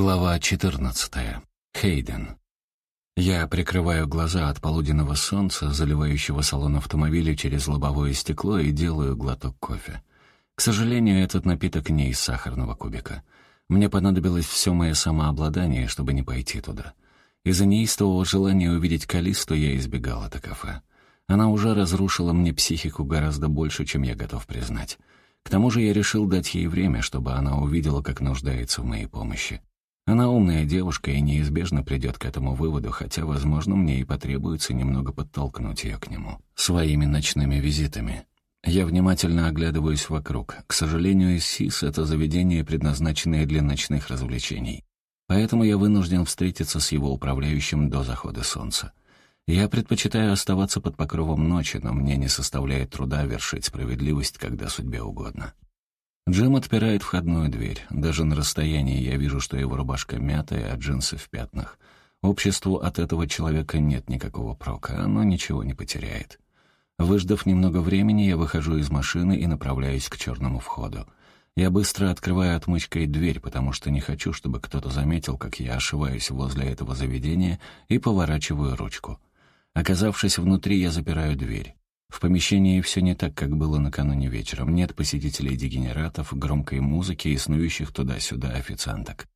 Глава 14. Хейден. Я прикрываю глаза от полуденного солнца, заливающего салон автомобиля через лобовое стекло, и делаю глоток кофе. К сожалению, этот напиток не из сахарного кубика. Мне понадобилось все мое самообладание, чтобы не пойти туда. Из-за неистового желания увидеть Калисту я избегал это кафе. Она уже разрушила мне психику гораздо больше, чем я готов признать. К тому же я решил дать ей время, чтобы она увидела, как нуждается в моей помощи. Она умная девушка и неизбежно придет к этому выводу, хотя, возможно, мне и потребуется немного подтолкнуть ее к нему. Своими ночными визитами. Я внимательно оглядываюсь вокруг. К сожалению, СИС — это заведение, предназначенное для ночных развлечений. Поэтому я вынужден встретиться с его управляющим до захода солнца. Я предпочитаю оставаться под покровом ночи, но мне не составляет труда вершить справедливость, когда судьбе угодно. Джим отпирает входную дверь. Даже на расстоянии я вижу, что его рубашка мятая, а джинсы в пятнах. Обществу от этого человека нет никакого прока, оно ничего не потеряет. Выждав немного времени, я выхожу из машины и направляюсь к черному входу. Я быстро открываю отмычкой дверь, потому что не хочу, чтобы кто-то заметил, как я ошиваюсь возле этого заведения и поворачиваю ручку. Оказавшись внутри, я запираю дверь. В помещении все не так, как было накануне вечером. Нет посетителей-дегенератов, громкой музыки и снующих туда-сюда официанток.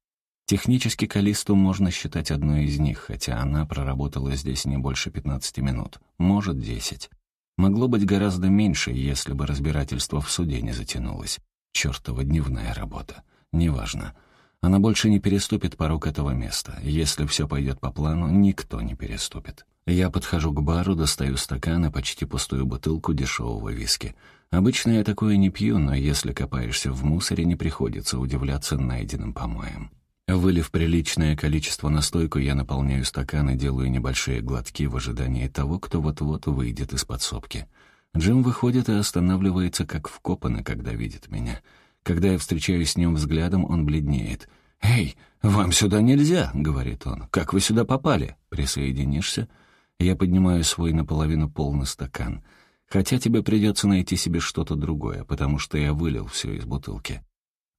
Технически Калисту можно считать одной из них, хотя она проработала здесь не больше 15 минут, может, 10. Могло быть гораздо меньше, если бы разбирательство в суде не затянулось. Чёртова дневная работа. Неважно. Она больше не переступит порог этого места. Если все пойдет по плану, никто не переступит. Я подхожу к бару, достаю стакан и почти пустую бутылку дешевого виски. Обычно я такое не пью, но если копаешься в мусоре, не приходится удивляться найденным помоем. Вылив приличное количество настойку, я наполняю стакан и делаю небольшие глотки в ожидании того, кто вот-вот выйдет из подсобки. Джим выходит и останавливается, как вкопанный, когда видит меня. Когда я встречаюсь с ним взглядом, он бледнеет. «Эй, вам сюда нельзя», — говорит он. «Как вы сюда попали? Присоединишься?» Я поднимаю свой наполовину полный стакан. Хотя тебе придется найти себе что-то другое, потому что я вылил все из бутылки.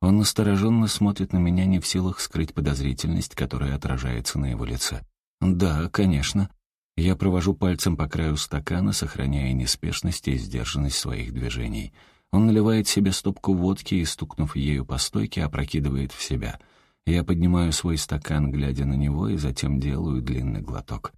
Он настороженно смотрит на меня, не в силах скрыть подозрительность, которая отражается на его лице. «Да, конечно». Я провожу пальцем по краю стакана, сохраняя неспешность и сдержанность своих движений. Он наливает себе стопку водки и, стукнув ею по стойке, опрокидывает в себя. Я поднимаю свой стакан, глядя на него, и затем делаю длинный глоток.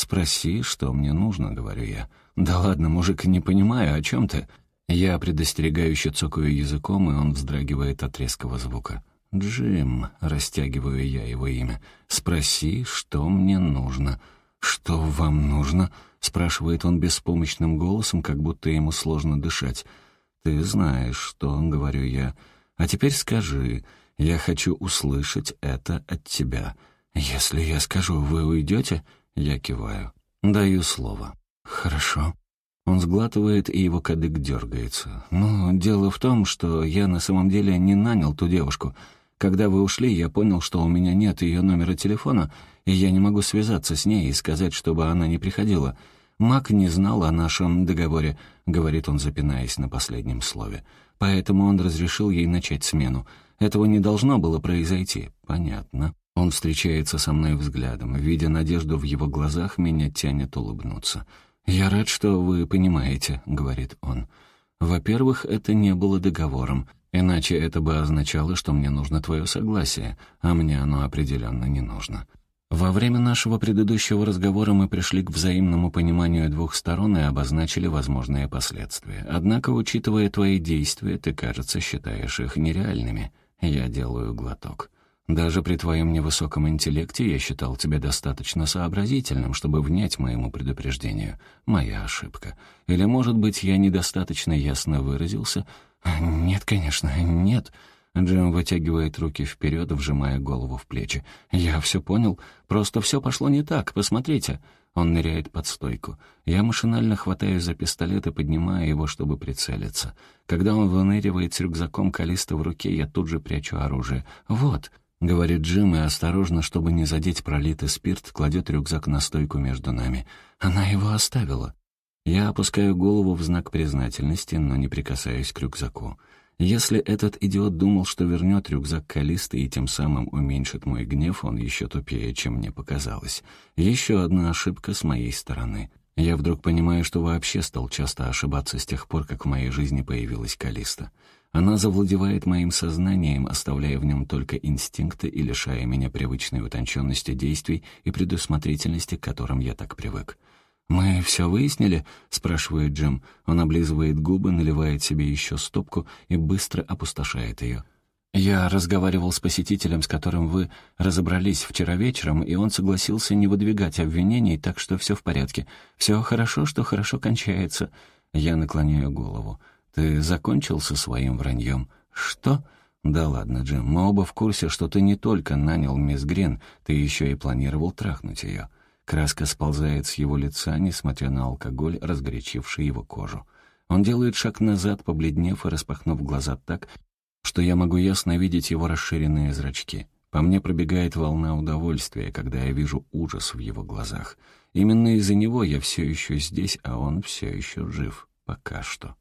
«Спроси, что мне нужно», — говорю я. «Да ладно, мужик, не понимаю, о чем ты?» Я предостерегающе цокаю языком, и он вздрагивает от резкого звука. «Джим», — растягиваю я его имя, — «спроси, что мне нужно». «Что вам нужно?» — спрашивает он беспомощным голосом, как будто ему сложно дышать. «Ты знаешь, что», — говорю я. «А теперь скажи, я хочу услышать это от тебя. Если я скажу, вы уйдете?» Я киваю. Даю слово. Хорошо. Он сглатывает, и его кадык дергается. «Ну, дело в том, что я на самом деле не нанял ту девушку. Когда вы ушли, я понял, что у меня нет ее номера телефона, и я не могу связаться с ней и сказать, чтобы она не приходила. Мак не знал о нашем договоре», — говорит он, запинаясь на последнем слове. «Поэтому он разрешил ей начать смену. Этого не должно было произойти». «Понятно». Он встречается со мной взглядом. Видя надежду в его глазах, меня тянет улыбнуться. «Я рад, что вы понимаете», — говорит он. «Во-первых, это не было договором, иначе это бы означало, что мне нужно твое согласие, а мне оно определенно не нужно». Во время нашего предыдущего разговора мы пришли к взаимному пониманию двух сторон и обозначили возможные последствия. Однако, учитывая твои действия, ты, кажется, считаешь их нереальными. Я делаю глоток. Даже при твоем невысоком интеллекте я считал тебя достаточно сообразительным, чтобы внять моему предупреждению. Моя ошибка. Или, может быть, я недостаточно ясно выразился? Нет, конечно, нет. Джим вытягивает руки вперед, вжимая голову в плечи. «Я все понял. Просто все пошло не так. Посмотрите». Он ныряет под стойку. Я машинально хватаю за пистолет и поднимаю его, чтобы прицелиться. Когда он выныривает с рюкзаком Калиста в руке, я тут же прячу оружие. «Вот». — говорит Джим, и осторожно, чтобы не задеть пролитый спирт, кладет рюкзак на стойку между нами. Она его оставила. Я опускаю голову в знак признательности, но не прикасаюсь к рюкзаку. Если этот идиот думал, что вернет рюкзак Калисты и тем самым уменьшит мой гнев, он еще тупее, чем мне показалось. Еще одна ошибка с моей стороны. Я вдруг понимаю, что вообще стал часто ошибаться с тех пор, как в моей жизни появилась Калиста. Она завладевает моим сознанием, оставляя в нем только инстинкты и лишая меня привычной утонченности действий и предусмотрительности, к которым я так привык. «Мы все выяснили?» — спрашивает Джим. Он облизывает губы, наливает себе еще стопку и быстро опустошает ее. «Я разговаривал с посетителем, с которым вы разобрались вчера вечером, и он согласился не выдвигать обвинений, так что все в порядке. Все хорошо, что хорошо кончается». Я наклоняю голову. «Ты закончил со своим враньем?» «Что?» «Да ладно, Джим, мы оба в курсе, что ты не только нанял мисс Грин, ты еще и планировал трахнуть ее». Краска сползает с его лица, несмотря на алкоголь, разгорячивший его кожу. Он делает шаг назад, побледнев и распахнув глаза так, что я могу ясно видеть его расширенные зрачки. По мне пробегает волна удовольствия, когда я вижу ужас в его глазах. Именно из-за него я все еще здесь, а он все еще жив. Пока что.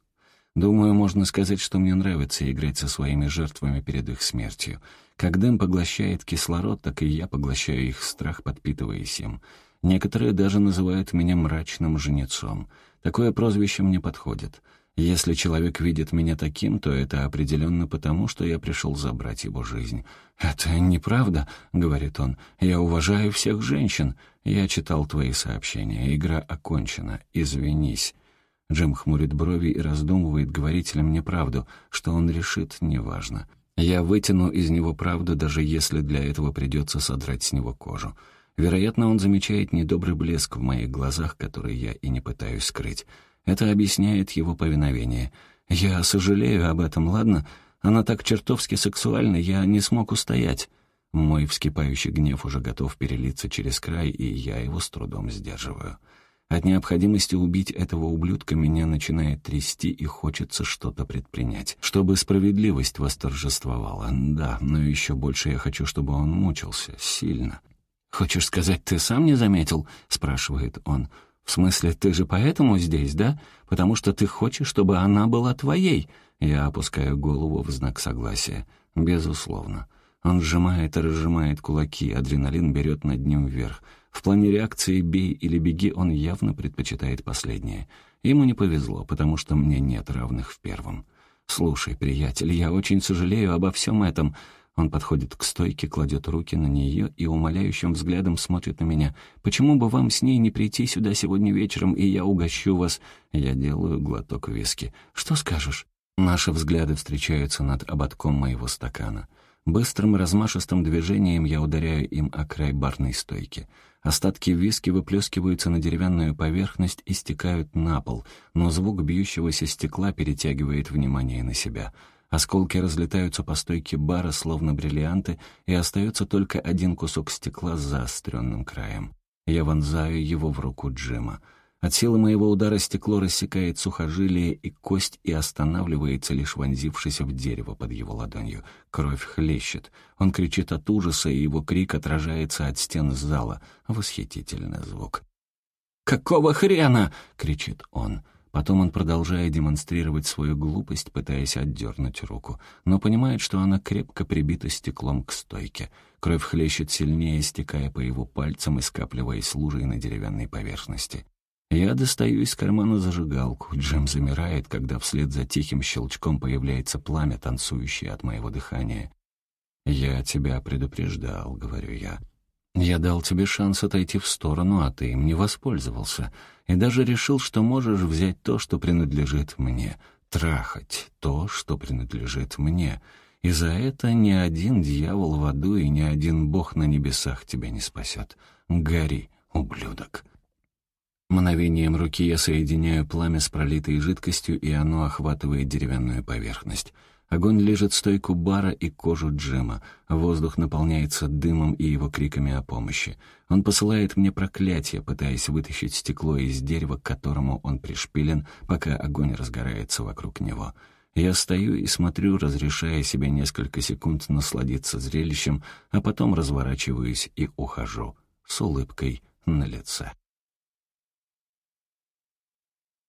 Думаю, можно сказать, что мне нравится играть со своими жертвами перед их смертью. Как дым поглощает кислород, так и я поглощаю их страх, подпитываясь им. Некоторые даже называют меня мрачным жнецом. Такое прозвище мне подходит. Если человек видит меня таким, то это определенно потому, что я пришел забрать его жизнь. «Это неправда», — говорит он. «Я уважаю всех женщин. Я читал твои сообщения. Игра окончена. Извинись». Джим хмурит брови и раздумывает, говорить ли мне правду. Что он решит, неважно. Я вытяну из него правду, даже если для этого придется содрать с него кожу. Вероятно, он замечает недобрый блеск в моих глазах, который я и не пытаюсь скрыть. Это объясняет его повиновение. «Я сожалею об этом, ладно? Она так чертовски сексуальна, я не смог устоять». Мой вскипающий гнев уже готов перелиться через край, и я его с трудом сдерживаю. От необходимости убить этого ублюдка меня начинает трясти и хочется что-то предпринять, чтобы справедливость восторжествовала. Да, но еще больше я хочу, чтобы он мучился. Сильно. «Хочешь сказать, ты сам не заметил?» — спрашивает он. «В смысле, ты же поэтому здесь, да? Потому что ты хочешь, чтобы она была твоей?» Я опускаю голову в знак согласия. «Безусловно». Он сжимает и разжимает кулаки, адреналин берет над ним вверх. В плане реакции «бей» или «беги» он явно предпочитает последнее. Ему не повезло, потому что мне нет равных в первом. «Слушай, приятель, я очень сожалею обо всем этом. Он подходит к стойке, кладет руки на нее и умоляющим взглядом смотрит на меня. «Почему бы вам с ней не прийти сюда сегодня вечером, и я угощу вас?» Я делаю глоток виски. «Что скажешь?» Наши взгляды встречаются над ободком моего стакана. Быстрым размашистым движением я ударяю им о край барной стойки. Остатки виски выплескиваются на деревянную поверхность и стекают на пол, но звук бьющегося стекла перетягивает внимание на себя — Осколки разлетаются по стойке бара, словно бриллианты, и остается только один кусок стекла с заостренным краем. Я вонзаю его в руку Джима. От силы моего удара стекло рассекает сухожилие и кость и останавливается, лишь вонзившись в дерево под его ладонью. Кровь хлещет. Он кричит от ужаса, и его крик отражается от стен зала. Восхитительный звук. «Какого хрена?» — кричит он. Потом он продолжает демонстрировать свою глупость, пытаясь отдернуть руку, но понимает, что она крепко прибита стеклом к стойке. Кровь хлещет сильнее, стекая по его пальцам и скапливаясь лужей на деревянной поверхности. Я достаю из кармана зажигалку. Джем замирает, когда вслед за тихим щелчком появляется пламя, танцующее от моего дыхания. «Я тебя предупреждал», — говорю я. «Я дал тебе шанс отойти в сторону, а ты им не воспользовался и даже решил, что можешь взять то, что принадлежит мне, трахать то, что принадлежит мне. И за это ни один дьявол в аду и ни один бог на небесах тебя не спасет. Гори, ублюдок. Мгновением руки я соединяю пламя с пролитой жидкостью, и оно охватывает деревянную поверхность. Огонь лежит стойку бара и кожу Джима. Воздух наполняется дымом и его криками о помощи. Он посылает мне проклятие, пытаясь вытащить стекло из дерева, к которому он пришпилен, пока огонь разгорается вокруг него. Я стою и смотрю, разрешая себе несколько секунд насладиться зрелищем, а потом разворачиваюсь и ухожу с улыбкой на лице.